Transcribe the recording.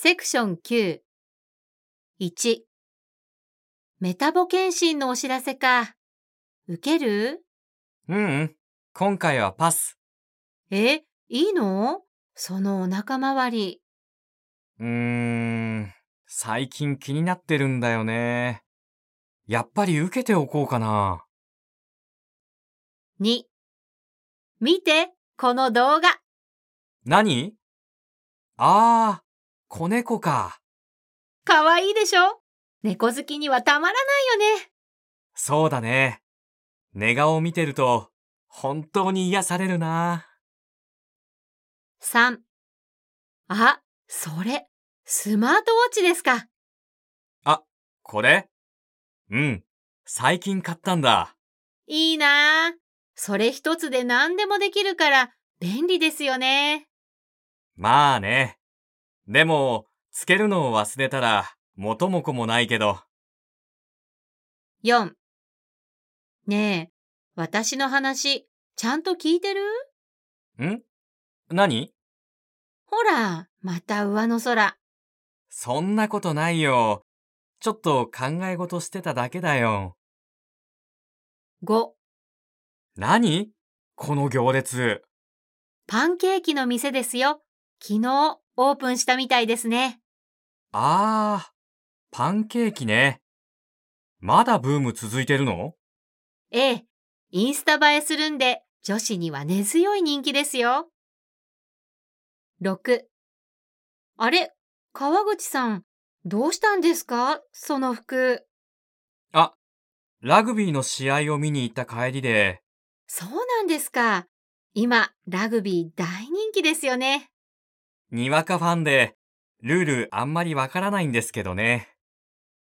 セクション9。1。メタボ検診のお知らせか。受ける？ううん、今回はパス。え、いいの？そのお腹周り。うーん、最近気になってるんだよね。やっぱり受けておこうかな。2。見て、この動画。何？あー、子猫か。かわいいでしょ？猫好きにはたまらないよね。そうだね。寝顔見てると、本当に癒されるな。3。あ、それ、スマートウォッチですか。あ、これ？うん、最近買ったんだ。いいなぁ。それ一つで何でもできるから便利ですよね。まあね。でも、つけるのを忘れたら、元も子もないけど。4。ねえ、私の話、ちゃんと聞いてる？ん？何？ほら、また上の空。そんなことないよ。ちょっと考え事してただけだよ。5。何？この行列。パンケーキの店ですよ。昨日オープンしたみたいですね。あー、パンケーキね。まだブーム続いてるの？ええ、インスタ映えするんで女子には根強い人気ですよ。6。あれ、川口さん、どうしたんですか？その服。あ、ラグビーの試合を見に行った帰りで、そうなんですか。今、ラグビー大人気ですよね。にわかファンで、ルールあんまりわからないんですけどね。